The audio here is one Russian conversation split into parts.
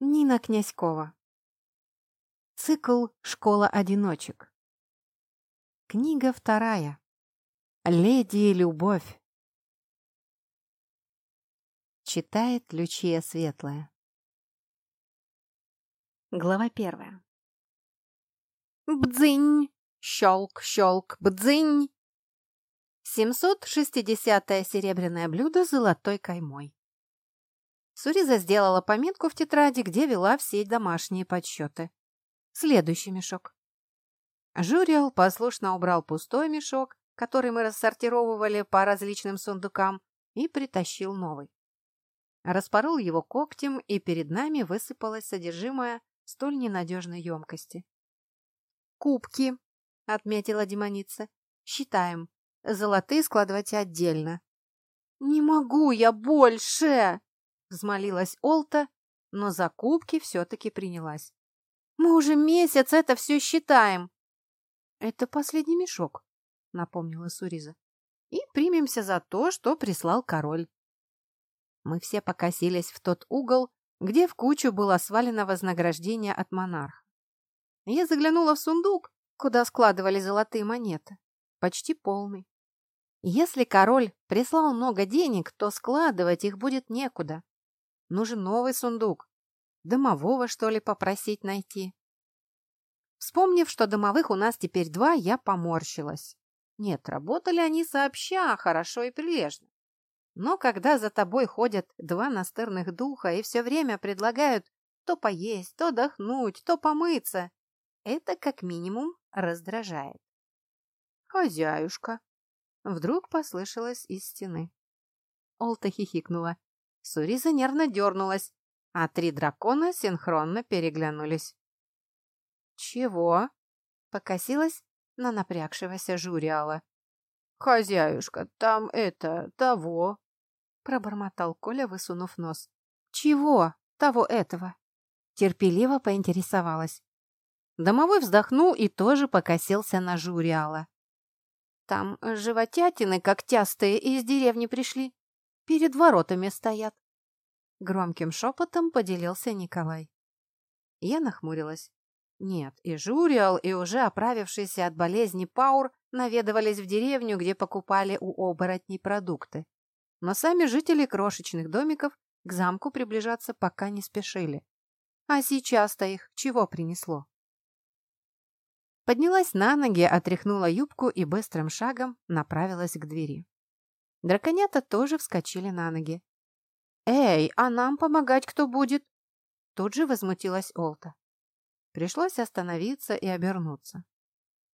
Нина Князькова. Цикл «Школа одиночек». Книга вторая. Леди и любовь. Читает Лючия Светлая. Глава первая. Бдзынь! Щелк, щелк, бдзынь! 760-е серебряное блюдо с золотой каймой. Суриза сделала пометку в тетради, где вела все домашние подсчеты. Следующий мешок. Журиал послушно убрал пустой мешок, который мы рассортировывали по различным сундукам, и притащил новый. Распорол его когтем, и перед нами высыпалось содержимое столь ненадежной емкости. «Кубки», — отметила демоница. «Считаем. Золотые складывать отдельно». «Не могу я больше!» Взмолилась Олта, но за кубки все-таки принялась. «Мы уже месяц это все считаем!» «Это последний мешок», — напомнила Суриза. «И примемся за то, что прислал король». Мы все покосились в тот угол, где в кучу было свалено вознаграждение от монарха. Я заглянула в сундук, куда складывали золотые монеты. Почти полный. Если король прислал много денег, то складывать их будет некуда. Нужен новый сундук. Домового, что ли, попросить найти? Вспомнив, что домовых у нас теперь два, я поморщилась. Нет, работали они сообща, хорошо и прилежно. Но когда за тобой ходят два настырных духа и все время предлагают то поесть, то отдохнуть, то помыться, это как минимум раздражает. «Хозяюшка!» Вдруг послышалось из стены. Олта хихикнула. Суриза нервно дернулась, а три дракона синхронно переглянулись. «Чего?» — покосилась на напрягшегося журиала. «Хозяюшка, там это, того!» — пробормотал Коля, высунув нос. «Чего? Того этого?» Терпеливо поинтересовалась. Домовой вздохнул и тоже покосился на журиала. «Там животятины когтястые из деревни пришли. Перед воротами стоят. Громким шепотом поделился Николай. Я нахмурилась. Нет, и Журиал, и уже оправившийся от болезни Паур наведывались в деревню, где покупали у оборотней продукты. Но сами жители крошечных домиков к замку приближаться пока не спешили. А сейчас-то их чего принесло? Поднялась на ноги, отряхнула юбку и быстрым шагом направилась к двери. Драконята тоже вскочили на ноги. «Эй, а нам помогать кто будет?» Тут же возмутилась Олта. Пришлось остановиться и обернуться.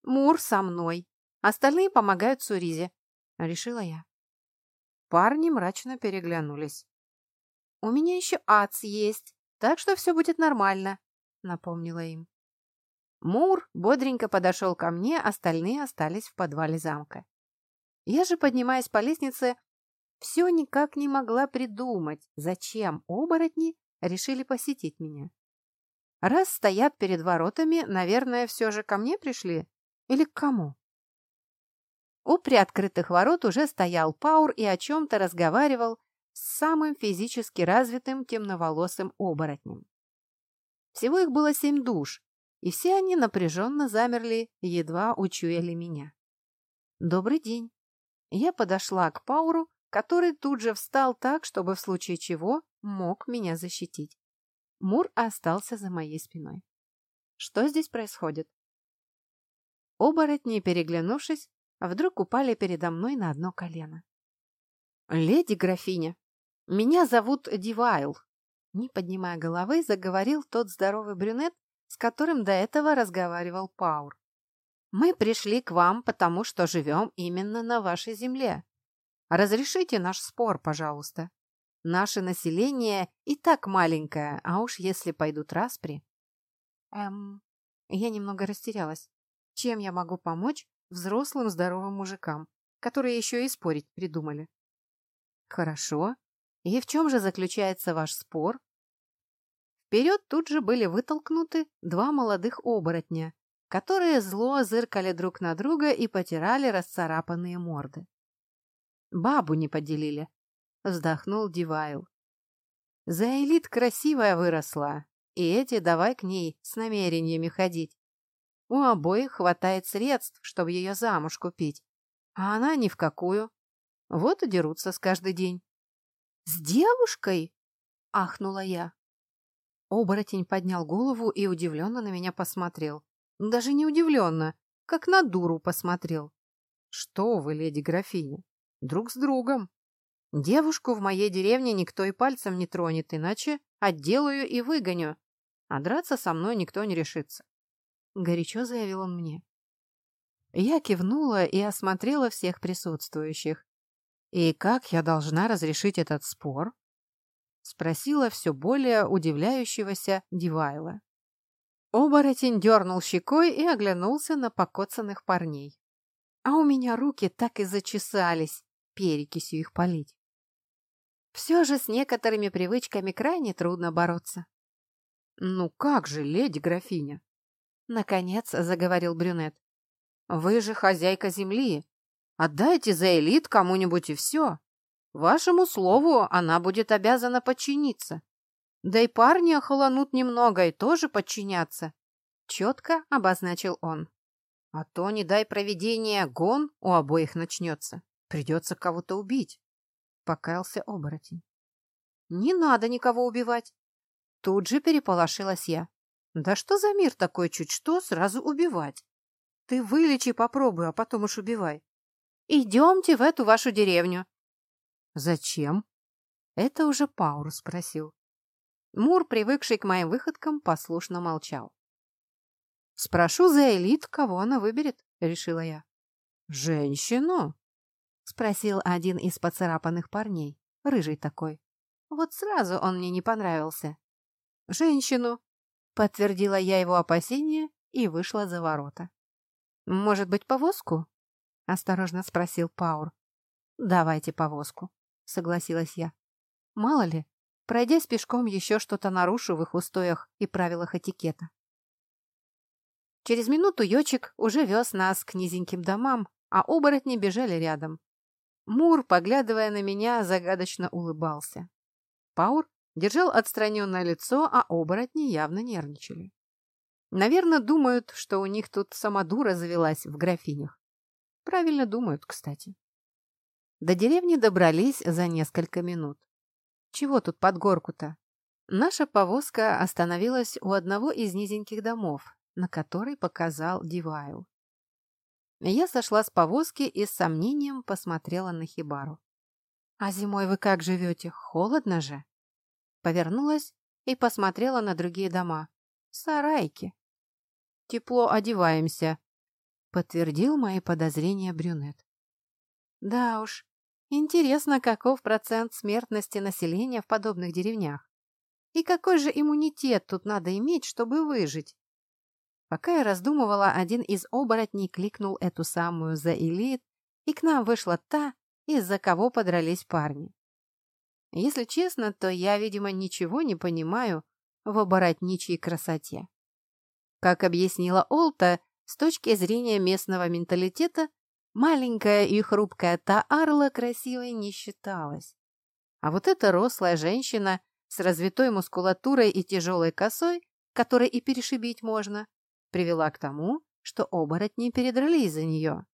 «Мур со мной. Остальные помогают Суризе», — решила я. Парни мрачно переглянулись. «У меня еще ац есть, так что все будет нормально», — напомнила им. Мур бодренько подошел ко мне, остальные остались в подвале замка. Я же, поднимаясь по лестнице, все никак не могла придумать, зачем оборотни решили посетить меня. Раз стоят перед воротами, наверное, все же ко мне пришли? Или к кому? У приоткрытых ворот уже стоял Паур и о чем-то разговаривал с самым физически развитым темноволосым оборотнем. Всего их было семь душ, и все они напряженно замерли, едва учуяли меня. «Добрый день!» Я подошла к Пауру, который тут же встал так, чтобы в случае чего мог меня защитить. Мур остался за моей спиной. Что здесь происходит? Оборотни, переглянувшись, вдруг упали передо мной на одно колено. «Леди графиня, меня зовут Дивайл», не поднимая головы, заговорил тот здоровый брюнет, с которым до этого разговаривал Паур. Мы пришли к вам, потому что живем именно на вашей земле. Разрешите наш спор, пожалуйста. Наше население и так маленькое, а уж если пойдут распри. Эм, я немного растерялась. Чем я могу помочь взрослым здоровым мужикам, которые еще и спорить придумали? Хорошо. И в чем же заключается ваш спор? Вперед тут же были вытолкнуты два молодых оборотня, которые зло зыркали друг на друга и потирали расцарапанные морды. «Бабу не поделили», — вздохнул Дивайл. «За элит красивая выросла, и эти давай к ней с намерениями ходить. У обоих хватает средств, чтобы ее замуж купить, а она ни в какую. Вот и дерутся с каждый день. «С девушкой?» — ахнула я. Оборотень поднял голову и удивленно на меня посмотрел. Даже не удивленно, как на дуру посмотрел. «Что вы, леди графиня, друг с другом. Девушку в моей деревне никто и пальцем не тронет, иначе отделаю и выгоню, а драться со мной никто не решится. Горячо заявил он мне. Я кивнула и осмотрела всех присутствующих. «И как я должна разрешить этот спор?» Спросила все более удивляющегося Дивайла. Оборотень дернул щекой и оглянулся на покоцанных парней. А у меня руки так и зачесались перекисью их полить. Все же с некоторыми привычками крайне трудно бороться. «Ну как же, леди графиня?» Наконец заговорил брюнет. «Вы же хозяйка земли. Отдайте за элит кому-нибудь и все. Вашему слову она будет обязана подчиниться. Да и парни охолонут немного и тоже подчинятся», — четко обозначил он. «А то, не дай проведение, гон у обоих начнется. Придется кого-то убить» покаялся оборотень. «Не надо никого убивать!» Тут же переполошилась я. «Да что за мир такой чуть что сразу убивать? Ты вылечи попробуй, а потом уж убивай. Идемте в эту вашу деревню». «Зачем?» Это уже Паур спросил. Мур, привыкший к моим выходкам, послушно молчал. «Спрошу за элит, кого она выберет», — решила я. «Женщину?» Спросил один из поцарапанных парней, рыжий такой. Вот сразу он мне не понравился. «Женщину!» — подтвердила я его опасения и вышла за ворота. «Может быть, повозку?» — осторожно спросил Паур. «Давайте повозку», — согласилась я. «Мало ли, пройдясь пешком, еще что-то нарушу в их устоях и правилах этикета». Через минуту Йочек уже вез нас к низеньким домам, а оборотни бежали рядом. Мур, поглядывая на меня, загадочно улыбался. Паур держал отстраненное лицо, а оборотни явно нервничали. Наверное, думают, что у них тут самодура завелась в графинях. Правильно думают, кстати. До деревни добрались за несколько минут. Чего тут под горку-то? Наша повозка остановилась у одного из низеньких домов, на который показал Дивайл. Я сошла с повозки и с сомнением посмотрела на Хибару. «А зимой вы как живете? Холодно же?» Повернулась и посмотрела на другие дома. «Сарайки». «Тепло одеваемся», — подтвердил мои подозрения брюнет. «Да уж, интересно, каков процент смертности населения в подобных деревнях. И какой же иммунитет тут надо иметь, чтобы выжить?» Пока я раздумывала, один из оборотней кликнул эту самую за элит, и к нам вышла та, из-за кого подрались парни. Если честно, то я, видимо, ничего не понимаю в оборотничьей красоте. Как объяснила Олта, с точки зрения местного менталитета, маленькая и хрупкая Таарла красивой не считалась. А вот эта рослая женщина с развитой мускулатурой и тяжелой косой, которой и перешибить можно, привела к тому, что оборотни передрались за нее.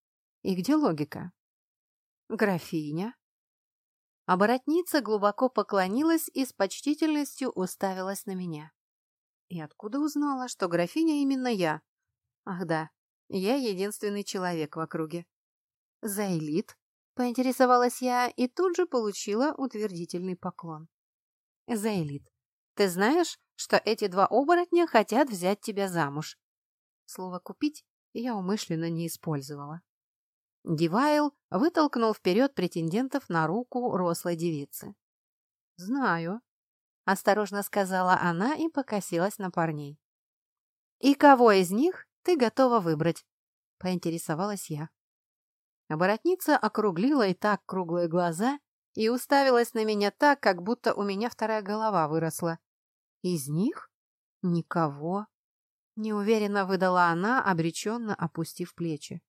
И где логика? Графиня. Оборотница глубоко поклонилась и с почтительностью уставилась на меня. И откуда узнала, что графиня именно я? Ах да, я единственный человек в округе. За элит? Поинтересовалась я и тут же получила утвердительный поклон. За элит. Ты знаешь, что эти два оборотня хотят взять тебя замуж? Слово «купить» я умышленно не использовала. Дивайл вытолкнул вперед претендентов на руку рослой девицы. «Знаю», — осторожно сказала она и покосилась на парней. «И кого из них ты готова выбрать?» — поинтересовалась я. Оборотница округлила и так круглые глаза и уставилась на меня так, как будто у меня вторая голова выросла. «Из них? Никого?» Неуверенно выдала она, обреченно опустив плечи.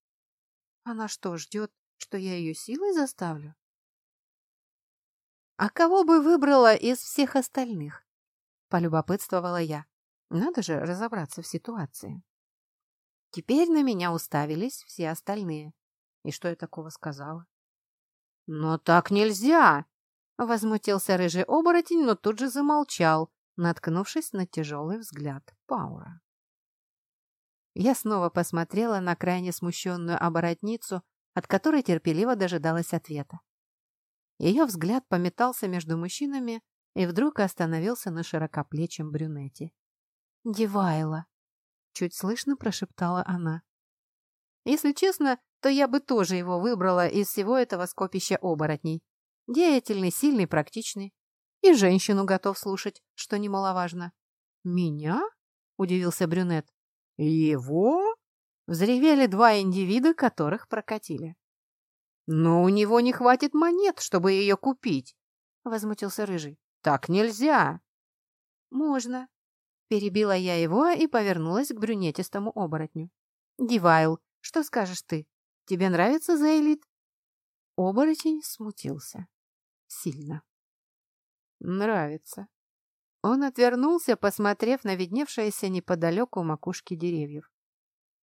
Она что, ждет, что я ее силой заставлю? А кого бы выбрала из всех остальных? Полюбопытствовала я. Надо же разобраться в ситуации. Теперь на меня уставились все остальные. И что я такого сказала? «Но так нельзя!» — возмутился рыжий оборотень, но тут же замолчал, наткнувшись на тяжелый взгляд Паура. Я снова посмотрела на крайне смущенную оборотницу, от которой терпеливо дожидалась ответа. Ее взгляд пометался между мужчинами и вдруг остановился на широкоплечем брюнете. «Девайла!» — чуть слышно прошептала она. Если честно, то я бы тоже его выбрала из всего этого скопища оборотней. Деятельный, сильный, практичный. И женщину готов слушать, что немаловажно. «Меня?» — удивился брюнет. «Его?» — взревели два индивида, которых прокатили. «Но у него не хватит монет, чтобы ее купить», — возмутился Рыжий. «Так нельзя». «Можно», — перебила я его и повернулась к брюнетистому оборотню. «Дивайл, что скажешь ты? Тебе нравится Зейлит?» Оборотень смутился. Сильно. «Нравится». Он отвернулся, посмотрев на видневшиеся неподалеку макушки деревьев.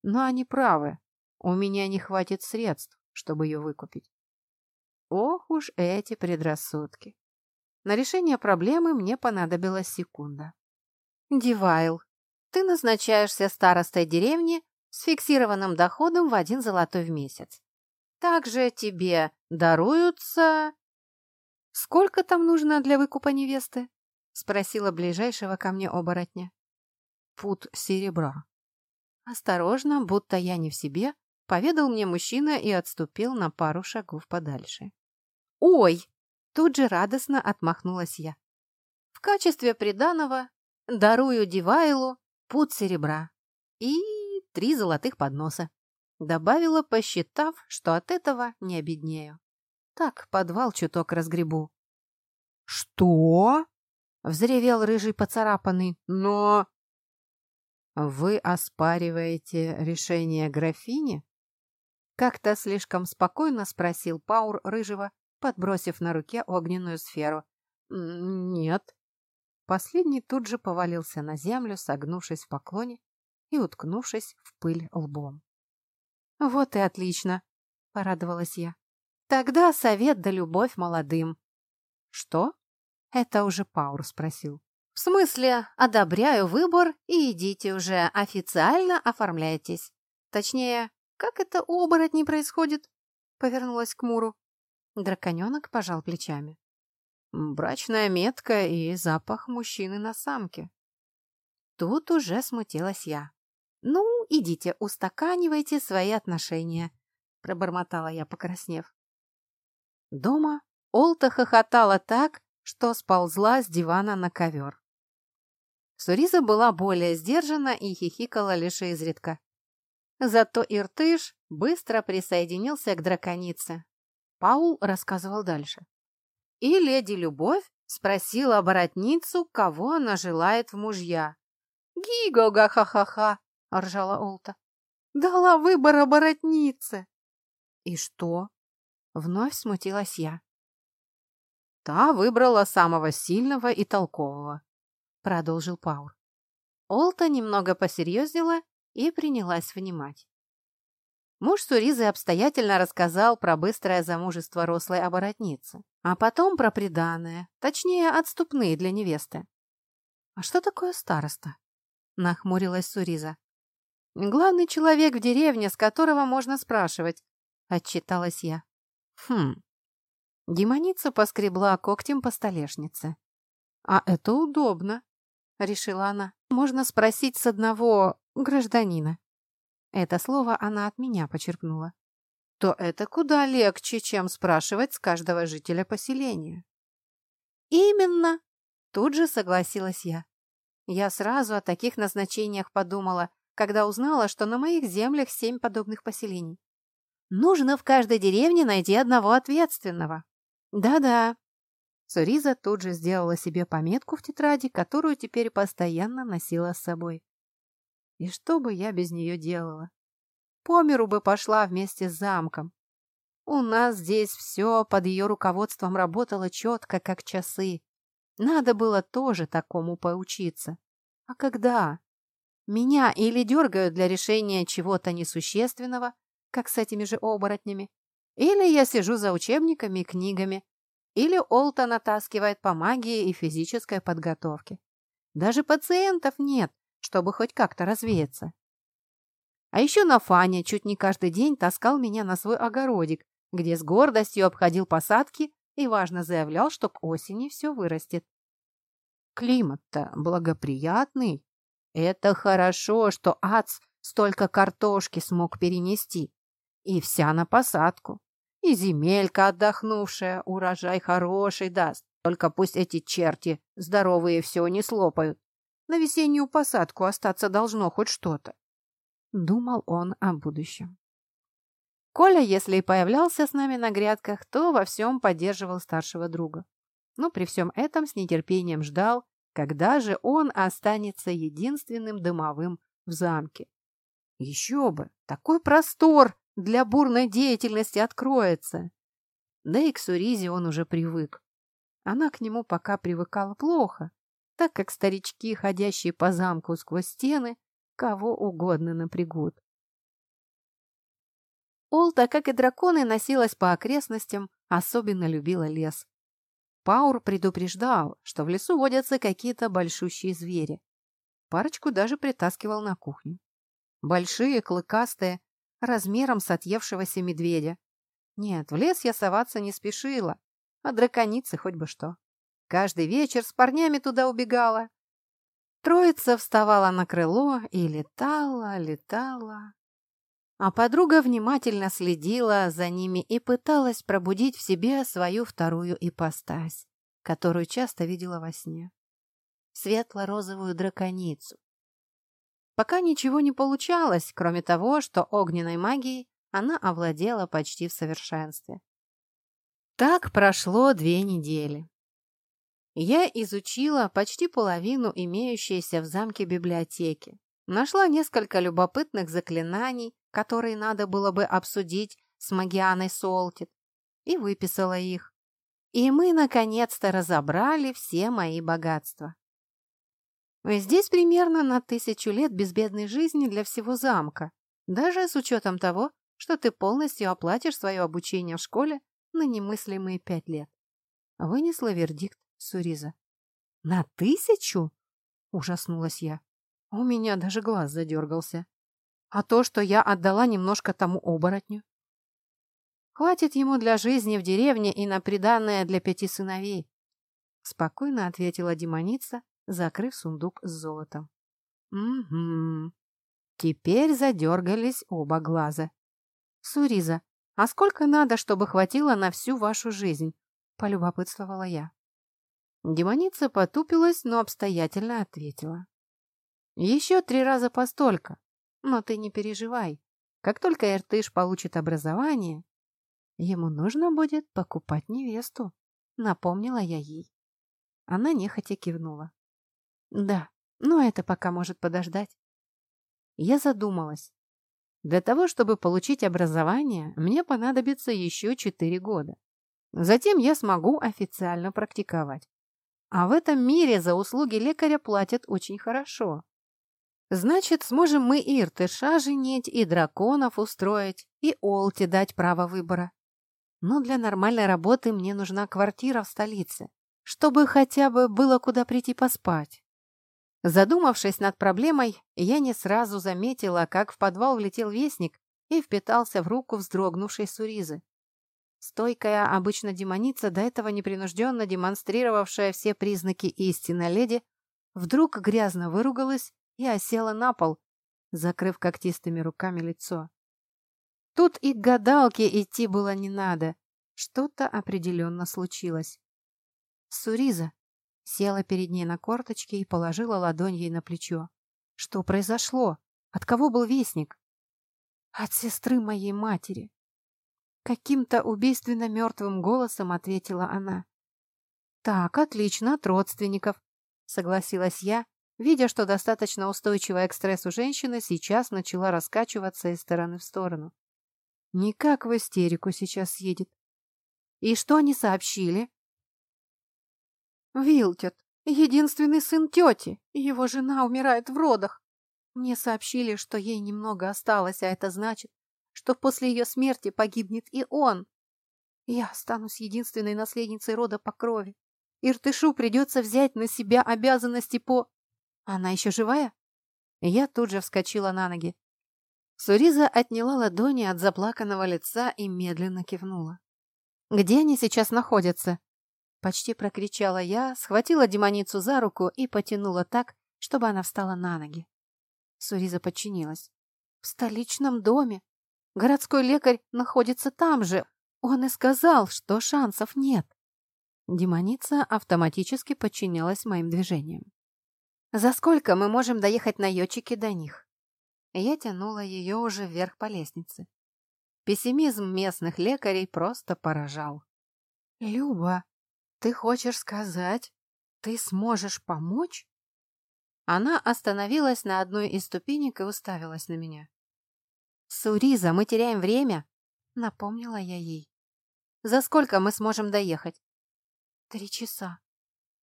«Но они правы. У меня не хватит средств чтобы ее выкупить. Ох уж эти предрассудки. На решение проблемы мне понадобилась секунда. Дивайл, ты назначаешься старостой деревни с фиксированным доходом в один золотой в месяц. Также тебе даруются... Сколько там нужно для выкупа невесты? Спросила ближайшего ко мне оборотня. Пут серебра. Осторожно, будто я не в себе, поведал мне мужчина и отступил на пару шагов подальше. «Ой!» – тут же радостно отмахнулась я. «В качестве приданого дарую Дивайлу пуд серебра и три золотых подноса», – добавила, посчитав, что от этого не обеднею. «Так, подвал чуток разгребу». «Что?» — взревел рыжий поцарапанный. «Но...» «Вы оспариваете решение графини?» Как-то слишком спокойно спросил Паур Рыжего, подбросив на руке огненную сферу. «Нет». Последний тут же повалился на землю, согнувшись в поклоне и уткнувшись в пыль лбом. «Вот и отлично!» — порадовалась я. «Тогда совет да любовь молодым». «Что?» — это уже Паур спросил. «В смысле, одобряю выбор и идите уже, официально оформляйтесь. Точнее, как это у оборотней происходит?» Повернулась к Муру. Драконенок пожал плечами. «Брачная метка и запах мужчины на самке». Тут уже смутилась я. «Ну, идите, устаканивайте свои отношения», — пробормотала я, покраснев. Дома Олта хохотала так, что сползла с дивана на ковер. Суриза была более сдержана и хихикала лишь изредка. Зато Иртыш быстро присоединился к драконице. Паул рассказывал дальше. И леди Любовь спросила оборотницу, кого она желает в мужья. «Гиго-га-ха-ха-ха!» — ржала Олта. «Дала выбор оборотнице!» «И что?» — вновь смутилась я. «Та выбрала самого сильного и толкового», — продолжил Паур. Олта немного посерьезнела и принялась внимать. Муж Суризы обстоятельно рассказал про быстрое замужество рослой оборотницы, а потом про приданое, точнее, отступные для невесты. «А что такое староста?» — нахмурилась Суриза. «Главный человек в деревне, с которого можно спрашивать», — отчиталась я. «Хм». Демоница поскребла когтем по столешнице. «А это удобно», — решила она. «Можно спросить с одного гражданина. Это слово она от меня почерпнула. То это куда легче, чем спрашивать с каждого жителя поселения. Именно, тут же согласилась я. Я сразу о таких назначениях подумала, когда узнала, что на моих землях семь подобных поселений. Нужно в каждой деревне найти одного ответственного. Да-да. Суриза тут же сделала себе пометку в тетради, которую теперь постоянно носила с собой. И что бы я без нее делала? По миру бы пошла вместе с замком. У нас здесь все под ее руководством работало четко, как часы. Надо было тоже такому поучиться. А когда? Меня или дергают для решения чего-то несущественного, как с этими же оборотнями, или я сижу за учебниками и книгами, или Олта натаскивает по магии и физической подготовке. Даже пациентов нет, чтобы хоть как-то развеяться. А еще на Фане чуть не каждый день таскал меня на свой огородик, где с гордостью обходил посадки и важно заявлял, что к осени все вырастет. Климат-то благоприятный. Это хорошо, что Ац столько картошки смог перенести. И вся на посадку. И земелька отдохнувшая, урожай хороший даст. Только пусть эти черти здоровые все не слопают. На весеннюю посадку остаться должно хоть что-то. Думал он о будущем. Коля, если и появлялся с нами на грядках, то во всем поддерживал старшего друга. Но при всем этом с нетерпением ждал, когда же он останется единственным дымовым в замке. Еще бы, такой простор для бурной деятельности откроется. Да и к Суризе он уже привык. Она к нему пока привыкала плохо, так как старички, ходящие по замку сквозь стены, кого угодно напрягут. Олта, как и драконы, носилась по окрестностям, особенно любила лес. Паур предупреждал, что в лесу водятся какие-то большущие звери. Парочку даже притаскивал на кухню. Большие, клыкастые, размером с отъевшегося медведя. Нет, в лес я соваться не спешила, а драконицы хоть бы что. Каждый вечер с парнями туда убегала. Троица вставала на крыло и летала, летала. А подруга внимательно следила за ними и пыталась пробудить в себе свою вторую ипостась, которую часто видела во сне. Светло-розовую драконицу. Пока ничего не получалось, кроме того, что огненной магией она овладела почти в совершенстве. Так прошло две недели. Я изучила почти половину имеющейся в замке библиотеки. Нашла несколько любопытных заклинаний, которые надо было бы обсудить с Магианой Солтит, и выписала их. И мы, наконец-то, разобрали все мои богатства. Здесь примерно на тысячу лет безбедной жизни для всего замка, даже с учетом того, что ты полностью оплатишь свое обучение в школе на немыслимые пять лет. Вынесла вердикт Суриза. «На тысячу?» – ужаснулась я. У меня даже глаз задергался. А то, что я отдала немножко тому оборотню? Хватит ему для жизни в деревне и на приданное для пяти сыновей. Спокойно ответила демоница, закрыв сундук с золотом. Угу. Теперь задергались оба глаза. Суриза, а сколько надо, чтобы хватило на всю вашу жизнь? Полюбопытствовала я. Демоница потупилась, но обстоятельно ответила. Еще три раза постолько. Но ты не переживай. Как только Иртыш получит образование, ему нужно будет покупать невесту, напомнила я ей. Она нехотя кивнула. Да, но это пока может подождать. Я задумалась. Для того, чтобы получить образование, мне понадобится еще четыре года. Затем я смогу официально практиковать. А в этом мире за услуги лекаря платят очень хорошо. Значит, сможем мы и Иртыша женить, и драконов устроить, и Олте дать право выбора. Но для нормальной работы мне нужна квартира в столице, чтобы хотя бы было куда прийти поспать. Задумавшись над проблемой, я не сразу заметила, как в подвал влетел вестник и впитался в руку вздрогнувшей Суризы. Стойкая обычно демоница, до этого непринужденно демонстрировавшая все признаки истинной леди, вдруг грязно выругалась и осела на пол, закрыв когтистыми руками лицо. Тут и к гадалке идти было не надо. Что-то определенно случилось. «Суриза!» Села перед ней на корточки и положила ладонь ей на плечо. Что произошло? От кого был вестник? От сестры моей матери. Каким-то убийственно мертвым голосом ответила она. Так, отлично, от родственников, согласилась я, видя, что достаточно устойчивая к стрессу женщина сейчас начала раскачиваться из стороны в сторону. Никак в истерику сейчас едет. И что они сообщили? Вилтет, Единственный сын тети, его жена умирает в родах. Мне сообщили, что ей немного осталось, а это значит, что после ее смерти погибнет и он. Я останусь единственной наследницей рода по крови. Иртышу придется взять на себя обязанности по... Она еще живая? Я тут же вскочила на ноги. Суриза отняла ладони от заплаканного лица и медленно кивнула. «Где они сейчас находятся?» Почти прокричала я, схватила демоницу за руку и потянула так, чтобы она встала на ноги. Суриза подчинилась. «В столичном доме. Городской лекарь находится там же. Он и сказал, что шансов нет». Демоница автоматически подчинялась моим движениям. «За сколько мы можем доехать на йотчике до них?» Я тянула ее уже вверх по лестнице. Пессимизм местных лекарей просто поражал. «Люба, ты хочешь сказать, ты сможешь помочь?» Она остановилась на одной из ступенек и уставилась на меня. «Суриза, мы теряем время!» — напомнила я ей. «За сколько мы сможем доехать?» «Три часа».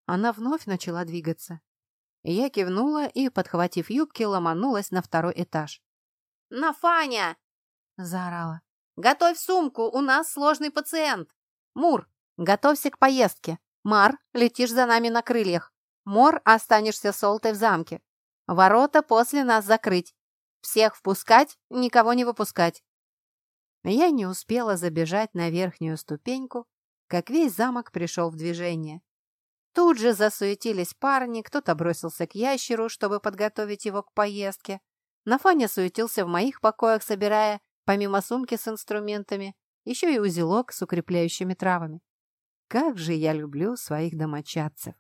Она вновь начала двигаться. Я кивнула и, подхватив юбки, ломанулась на второй этаж. «Нафаня!» — заорала. «Готовь сумку, у нас сложный пациент! Мур, готовься к поездке! Мар, летишь за нами на крыльях! Мор, останешься с Олтой в замке! Ворота после нас закрыть! Всех впускать, никого не выпускать!» Я не успела забежать на верхнюю ступеньку, как весь замок пришел в движение. Тут же засуетились парни, кто-то бросился к ящеру, чтобы подготовить его к поездке. Нафаня суетился в моих покоях, собирая, помимо сумки с инструментами, еще и узелок с укрепляющими травами. Как же я люблю своих домочадцев!